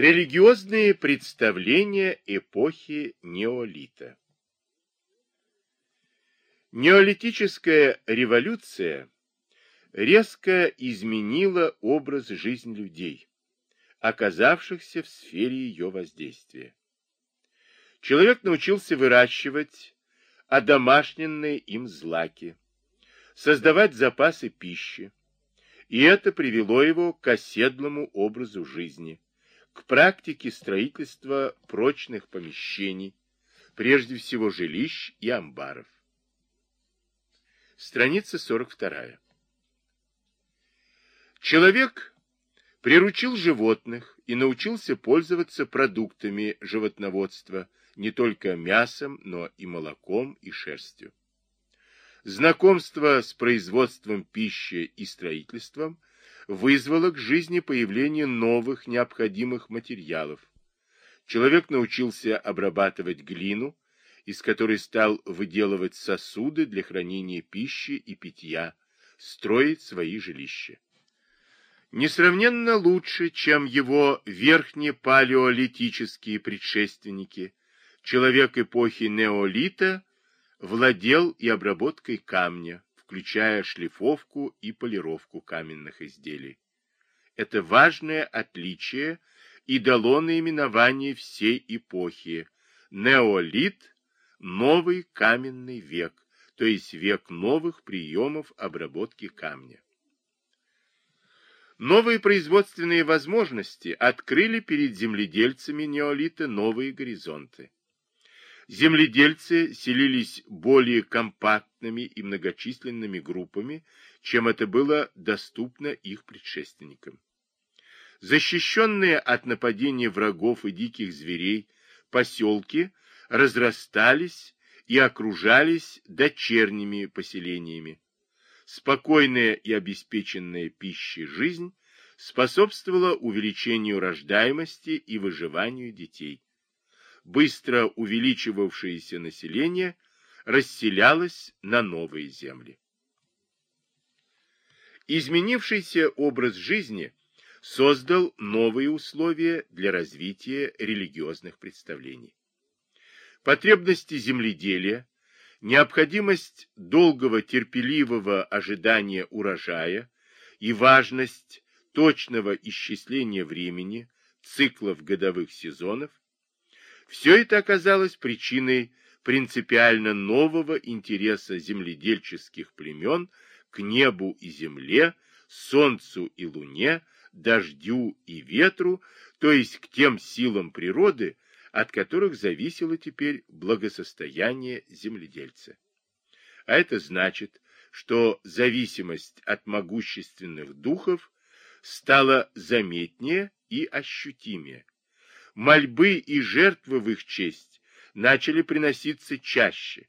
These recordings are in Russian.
Религиозные представления эпохи неолита Неолитическая революция резко изменила образ жизни людей, оказавшихся в сфере ее воздействия. Человек научился выращивать одомашненные им злаки, создавать запасы пищи, и это привело его к оседлому образу жизни, к практике строительства прочных помещений, прежде всего жилищ и амбаров. Страница 42. Человек приручил животных и научился пользоваться продуктами животноводства, не только мясом, но и молоком и шерстью. Знакомство с производством пищи и строительством вызвало к жизни появление новых необходимых материалов. Человек научился обрабатывать глину, из которой стал выделывать сосуды для хранения пищи и питья, строить свои жилища. Несравненно лучше, чем его верхнепалеолитические предшественники, человек эпохи неолита владел и обработкой камня, включая шлифовку и полировку каменных изделий. Это важное отличие и дало наименование всей эпохи неолит – новый каменный век, то есть век новых приемов обработки камня. Новые производственные возможности открыли перед земледельцами неолита новые горизонты земледельцы селились более компактными и многочисленными группами, чем это было доступно их предшественникам. Защищенные от нападения врагов и диких зверей, поселки разрастались и окружались дочерними поселениями. Спокойная и обеспеченная пищей жизнь способствовала увеличению рождаемости и выживанию детей быстро увеличивавшееся население расселялось на новые земли. Изменившийся образ жизни создал новые условия для развития религиозных представлений. Потребности земледелия, необходимость долгого терпеливого ожидания урожая и важность точного исчисления времени, циклов годовых сезонов все это оказалось причиной принципиально нового интереса земледельческих племен к небу и земле, солнцу и луне, дождю и ветру, то есть к тем силам природы, от которых зависело теперь благосостояние земледельца. А это значит, что зависимость от могущественных духов стала заметнее и ощутимее мольбы и жертвы в их честь начали приноситься чаще,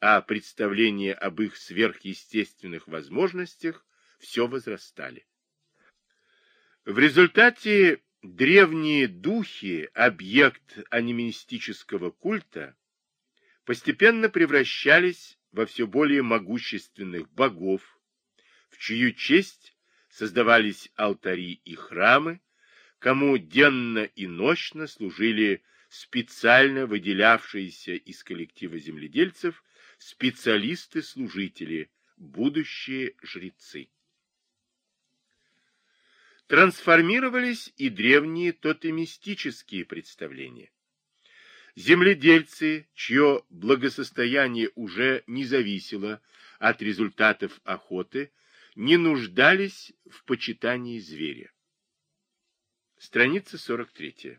а представления об их сверхъестественных возможностях все возрастали. В результате древние духи, объект анимистического культа, постепенно превращались во все более могущественных богов, в чью честь создавались алтари и храмы, кому денно и ночно служили специально выделявшиеся из коллектива земледельцев специалисты-служители, будущие жрецы. Трансформировались и древние тотемистические представления. Земледельцы, чье благосостояние уже не зависело от результатов охоты, не нуждались в почитании зверя. Страница 43.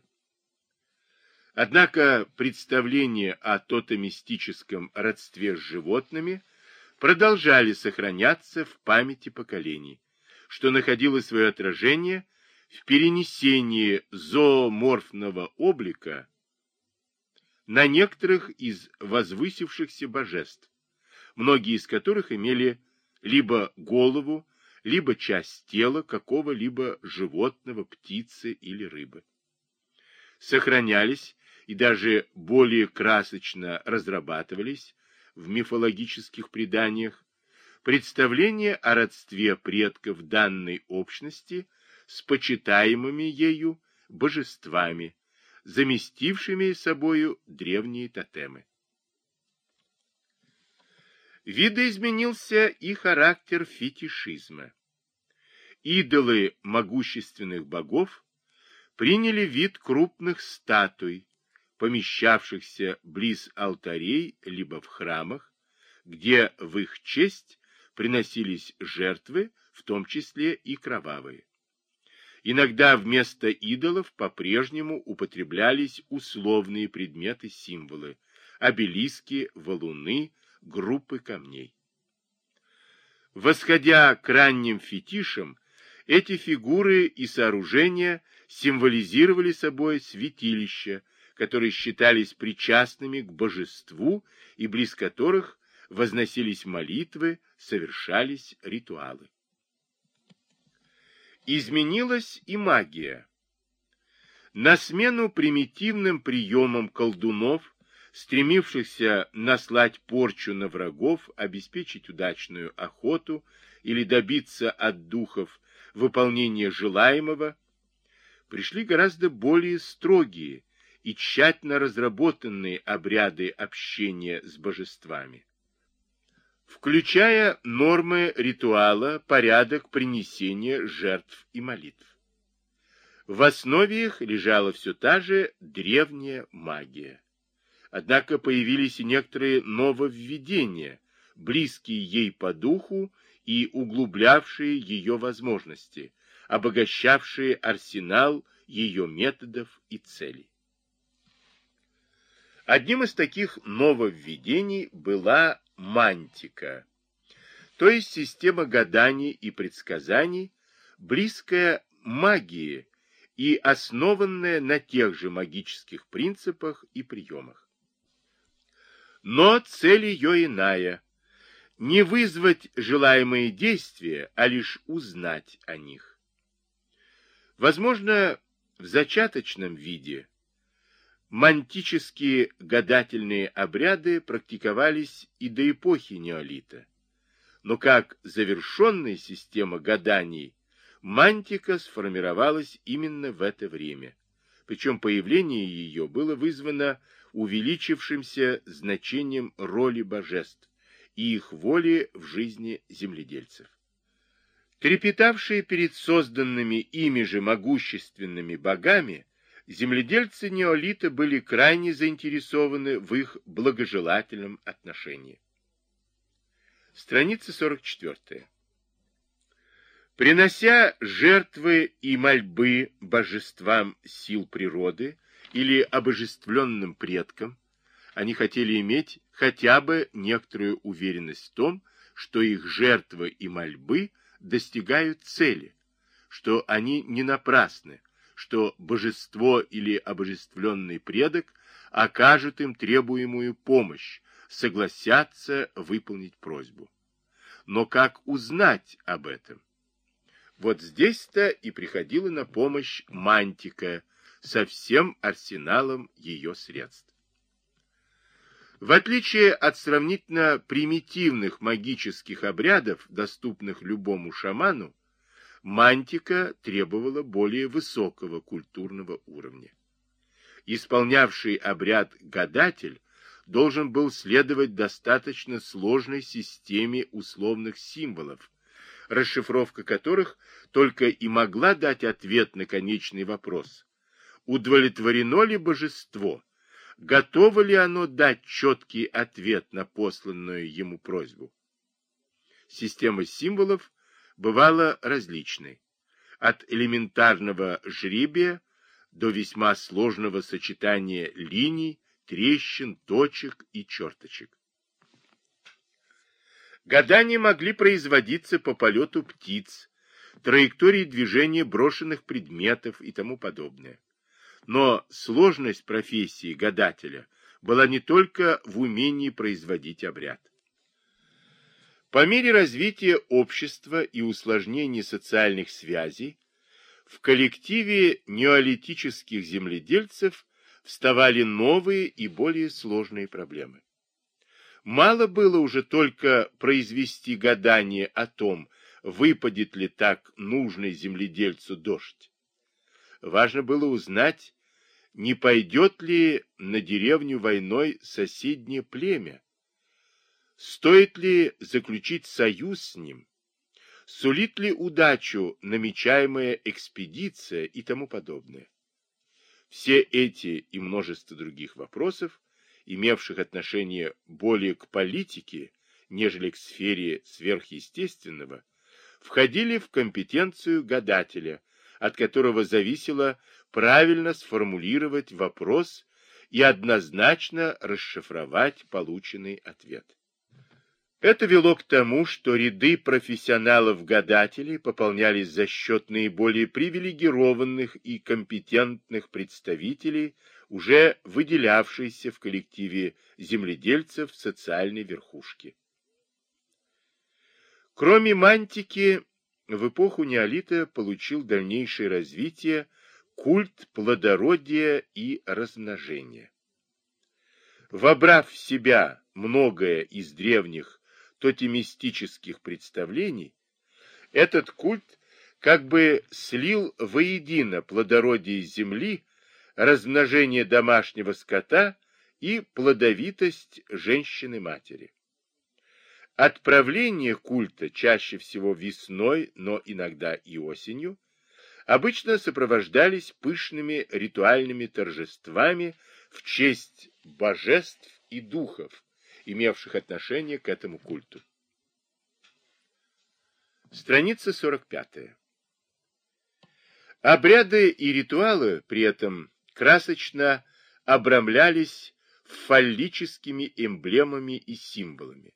Однако представления о тотемистическом родстве с животными продолжали сохраняться в памяти поколений, что находило свое отражение в перенесении зооморфного облика на некоторых из возвысившихся божеств, многие из которых имели либо голову, либо часть тела какого-либо животного, птицы или рыбы. Сохранялись и даже более красочно разрабатывались в мифологических преданиях представления о родстве предков данной общности с почитаемыми ею божествами, заместившими собою древние тотемы. Видоизменился и характер фетишизма. Идолы могущественных богов приняли вид крупных статуй, помещавшихся близ алтарей либо в храмах, где в их честь приносились жертвы, в том числе и кровавые. Иногда вместо идолов по-прежнему употреблялись условные предметы-символы, обелиски, валуны, группы камней. Восходя к ранним фетишам, эти фигуры и сооружения символизировали собой святилища, которые считались причастными к божеству и близ которых возносились молитвы, совершались ритуалы. Изменилась и магия. На смену примитивным приемам колдунов, стремившихся наслать порчу на врагов, обеспечить удачную охоту или добиться от духов выполнения желаемого, пришли гораздо более строгие и тщательно разработанные обряды общения с божествами включая нормы ритуала, порядок принесения жертв и молитв. В основе их лежала все та же древняя магия. Однако появились и некоторые нововведения, близкие ей по духу и углублявшие ее возможности, обогащавшие арсенал ее методов и целей. Одним из таких нововведений была мантика, то есть система гаданий и предсказаний, близкая магии и основанная на тех же магических принципах и приемах. Но цель ее иная – не вызвать желаемые действия, а лишь узнать о них. Возможно, в зачаточном виде – Мантические гадательные обряды практиковались и до эпохи неолита. Но как завершенная система гаданий, мантика сформировалась именно в это время. Причем появление ее было вызвано увеличившимся значением роли божеств и их воли в жизни земледельцев. Трепетавшие перед созданными ими же могущественными богами, земледельцы неолита были крайне заинтересованы в их благожелательном отношении. Страница 44. Принося жертвы и мольбы божествам сил природы или обожествленным предкам, они хотели иметь хотя бы некоторую уверенность в том, что их жертвы и мольбы достигают цели, что они не напрасны, что божество или обожествленный предок окажет им требуемую помощь, согласятся выполнить просьбу. Но как узнать об этом? Вот здесь-то и приходила на помощь мантика со всем арсеналом ее средств. В отличие от сравнительно примитивных магических обрядов, доступных любому шаману, мантика требовала более высокого культурного уровня. Исполнявший обряд гадатель должен был следовать достаточно сложной системе условных символов, расшифровка которых только и могла дать ответ на конечный вопрос. Удовлетворено ли божество? Готово ли оно дать четкий ответ на посланную ему просьбу? Система символов бывала различной, от элементарного жребия до весьма сложного сочетания линий, трещин, точек и черточек. Гадания могли производиться по полету птиц, траектории движения брошенных предметов и тому подобное. Но сложность профессии гадателя была не только в умении производить обряд. По мере развития общества и усложнения социальных связей, в коллективе неолитических земледельцев вставали новые и более сложные проблемы. Мало было уже только произвести гадание о том, выпадет ли так нужный земледельцу дождь. важно было узнать, не пойдет ли на деревню войной соседнее племя, стоит ли заключить союз с ним, сулит ли удачу намечаемая экспедиция и тому подобное. Все эти и множество других вопросов, имевших отношение более к политике, нежели к сфере сверхъестественного, входили в компетенцию гадателя, от которого зависело правильно сформулировать вопрос и однозначно расшифровать полученный ответ. Это вело к тому, что ряды профессионалов-гадателей пополнялись за счет наиболее привилегированных и компетентных представителей, уже выделявшейся в коллективе земледельцев социальной верхушки. Кроме мантики, в эпоху неолита получил дальнейшее развитие культ плодородия и размножения. Вобрав в себя многое из древних тотемистических представлений, этот культ как бы слил воедино плодородие земли, размножение домашнего скота и плодовитость женщины-матери. Отправление культа чаще всего весной, но иногда и осенью, обычно сопровождались пышными ритуальными торжествами в честь божеств и духов, имевших отношение к этому культу. Страница 45. Обряды и ритуалы при этом красочно обрамлялись фаллическими эмблемами и символами,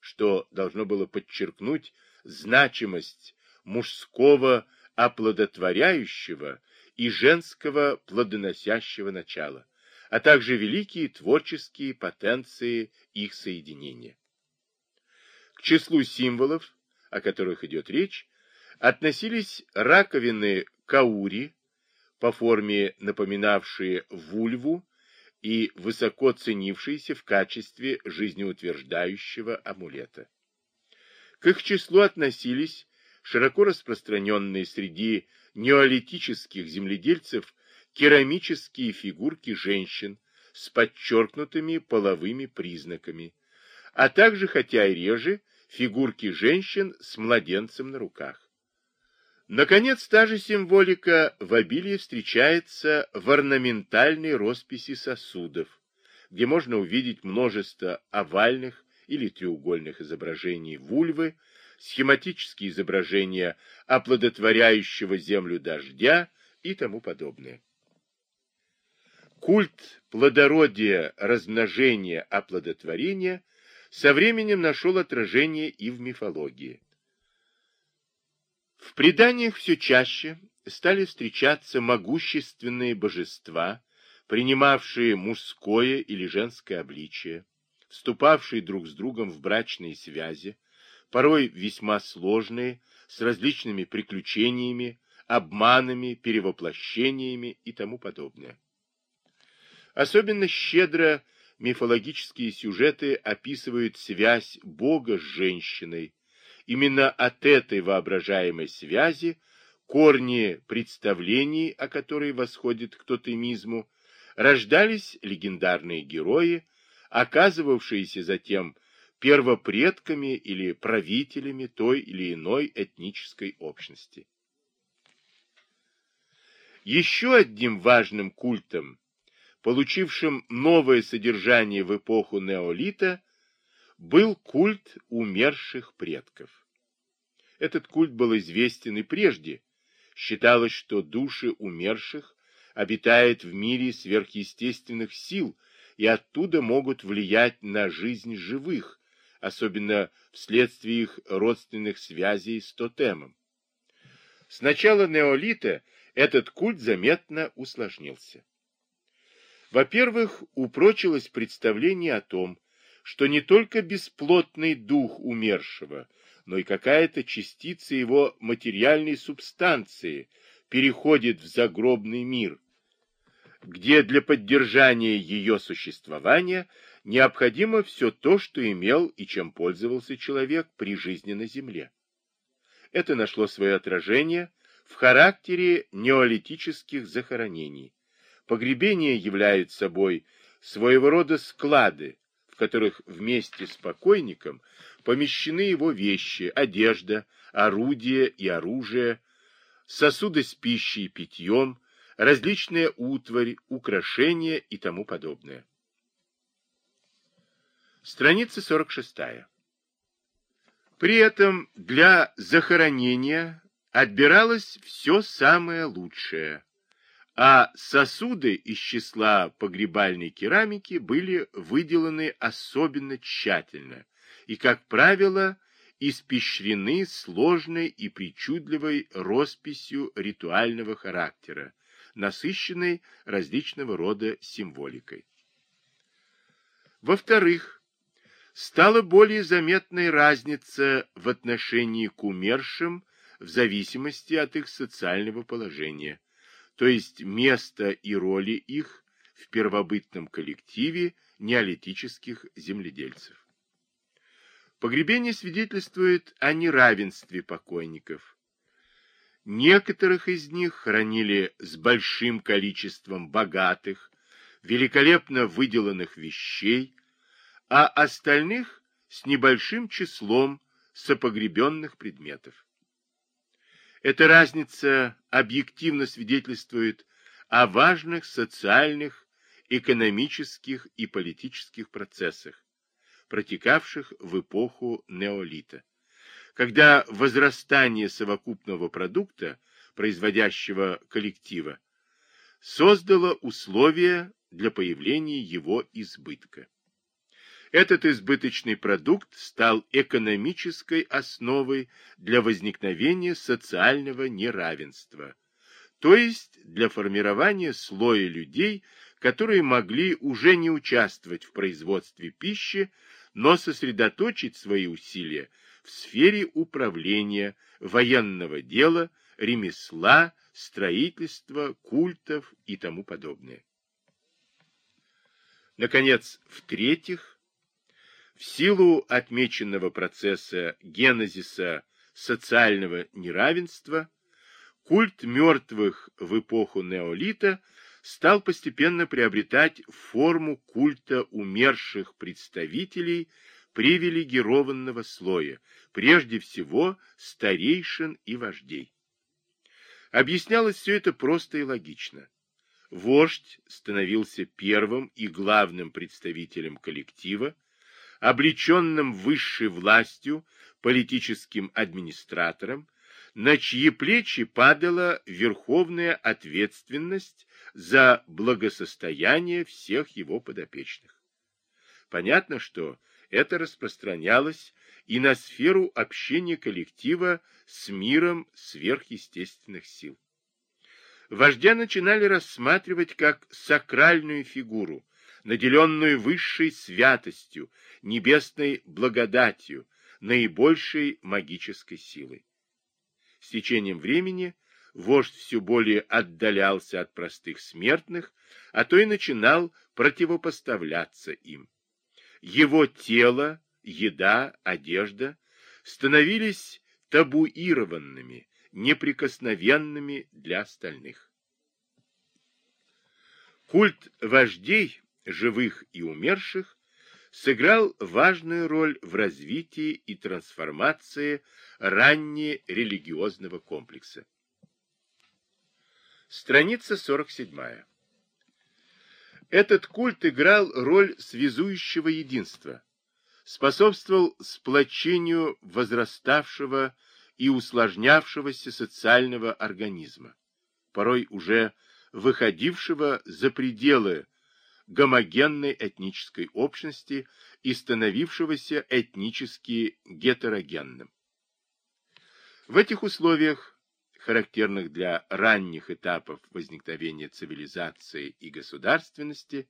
что должно было подчеркнуть значимость мужского оплодотворяющего и женского плодоносящего начала, а также великие творческие потенции их соединения. К числу символов, о которых идет речь, относились раковины каури, по форме напоминавшие вульву и высоко ценившиеся в качестве жизнеутверждающего амулета. К их числу относились широко распространенные среди неолитических земледельцев керамические фигурки женщин с подчеркнутыми половыми признаками, а также, хотя и реже, фигурки женщин с младенцем на руках. Наконец, та же символика в обилии встречается в орнаментальной росписи сосудов, где можно увидеть множество овальных или треугольных изображений вульвы, схематические изображения оплодотворяющего землю дождя и тому подобное. Культ плодородия, размножения, оплодотворения со временем нашел отражение и в мифологии. В преданиях все чаще стали встречаться могущественные божества, принимавшие мужское или женское обличие, вступавшие друг с другом в брачные связи, порой весьма сложные, с различными приключениями, обманами, перевоплощениями и тому подобное. Особенно щедро мифологические сюжеты описывают связь Бога с женщиной. Именно от этой воображаемой связи корни представлений, о которой восходит к тотемизму, рождались легендарные герои, оказывавшиеся затем первопредками или правителями той или иной этнической общности. Еще одним важным культом получившим новое содержание в эпоху неолита, был культ умерших предков. Этот культ был известен и прежде. Считалось, что души умерших обитают в мире сверхъестественных сил и оттуда могут влиять на жизнь живых, особенно вследствие их родственных связей с тотемом. С начала неолита этот культ заметно усложнился. Во-первых, упрочилось представление о том, что не только бесплотный дух умершего, но и какая-то частица его материальной субстанции переходит в загробный мир, где для поддержания ее существования необходимо все то, что имел и чем пользовался человек при жизни на земле. Это нашло свое отражение в характере неолитических захоронений. Погребения являются собой своего рода склады, в которых вместе с покойником помещены его вещи, одежда, орудия и оружие, сосуды с пищей и питьем, различная утварь, украшения и тому подобное. Страница 46. При этом для захоронения отбиралось все самое лучшее, а сосуды из числа погребальной керамики были выделаны особенно тщательно и, как правило, испещрены сложной и причудливой росписью ритуального характера, насыщенной различного рода символикой. Во-вторых, стала более заметной разница в отношении к умершим в зависимости от их социального положения, то есть места и роли их в первобытном коллективе неолитических земледельцев. Погребение свидетельствует о неравенстве покойников. Некоторых из них хранили с большим количеством богатых, великолепно выделанных вещей, а остальных с небольшим числом сопогребенных предметов. Эта разница объективно свидетельствует о важных социальных, экономических и политических процессах, протекавших в эпоху неолита, когда возрастание совокупного продукта, производящего коллектива, создало условия для появления его избытка. Этот избыточный продукт стал экономической основой для возникновения социального неравенства, то есть для формирования слоя людей, которые могли уже не участвовать в производстве пищи, но сосредоточить свои усилия в сфере управления, военного дела, ремесла, строительства, культов и тому подобное. Наконец, в-третьих, в силу отмеченного процесса генезиса социального неравенства, культ мертвых в эпоху неолита стал постепенно приобретать форму культа умерших представителей привилегированного слоя, прежде всего старейшин и вождей. Объяснялось все это просто и логично. Вождь становился первым и главным представителем коллектива, облеченным высшей властью, политическим администратором, на чьи плечи падала верховная ответственность за благосостояние всех его подопечных. Понятно, что это распространялось и на сферу общения коллектива с миром сверхъестественных сил. Вождя начинали рассматривать как сакральную фигуру, наделенную высшей святостью, небесной благодатью, наибольшей магической силой. С течением времени вождь все более отдалялся от простых смертных, а то и начинал противопоставляться им. Его тело, еда, одежда становились табуированными, неприкосновенными для остальных. Культ вождей живых и умерших, сыграл важную роль в развитии и трансформации раннерелигиозного комплекса. Страница 47. Этот культ играл роль связующего единства, способствовал сплочению возраставшего и усложнявшегося социального организма, порой уже выходившего за пределы гомогенной этнической общности и становившегося этнически гетерогенным. В этих условиях, характерных для ранних этапов возникновения цивилизации и государственности,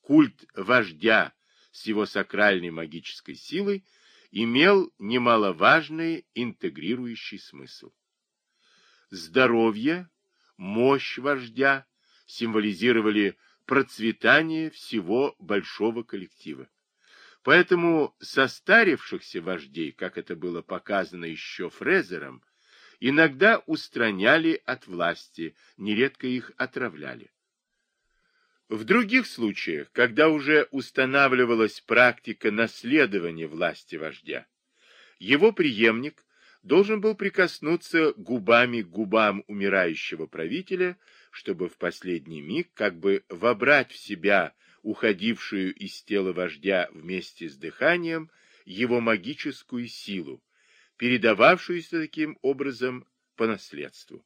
культ вождя с его сакральной магической силой имел немаловажный интегрирующий смысл. Здоровье, мощь вождя символизировали процветание всего большого коллектива. Поэтому состарившихся вождей, как это было показано еще Фрезером, иногда устраняли от власти, нередко их отравляли. В других случаях, когда уже устанавливалась практика наследования власти вождя, его преемник должен был прикоснуться губами к губам умирающего правителя, чтобы в последний миг как бы вобрать в себя уходившую из тела вождя вместе с дыханием его магическую силу, передававшуюся таким образом по наследству.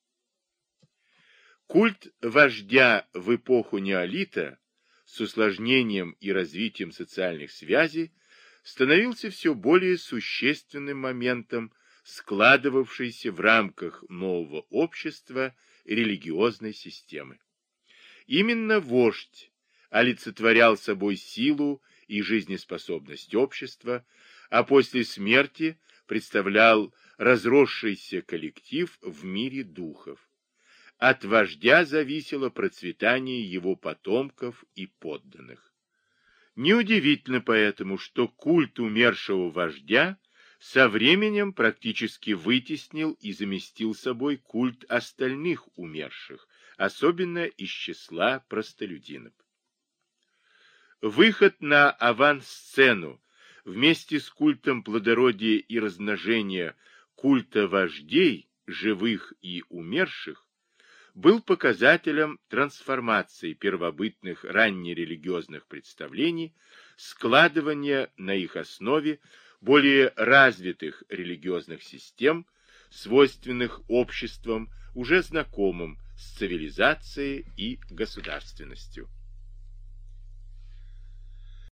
Культ вождя в эпоху неолита с усложнением и развитием социальных связей становился все более существенным моментом складывавшейся в рамках нового общества религиозной системы. Именно вождь олицетворял собой силу и жизнеспособность общества, а после смерти представлял разросшийся коллектив в мире духов. От вождя зависело процветание его потомков и подданных. Неудивительно поэтому, что культ умершего вождя со временем практически вытеснил и заместил собой культ остальных умерших, особенно из числа простолюдинов. Выход на авансцену вместе с культом плодородия и размножения культа вождей, живых и умерших, был показателем трансформации первобытных раннерелигиозных представлений, складывания на их основе более развитых религиозных систем, свойственных обществам, уже знакомым с цивилизацией и государственностью.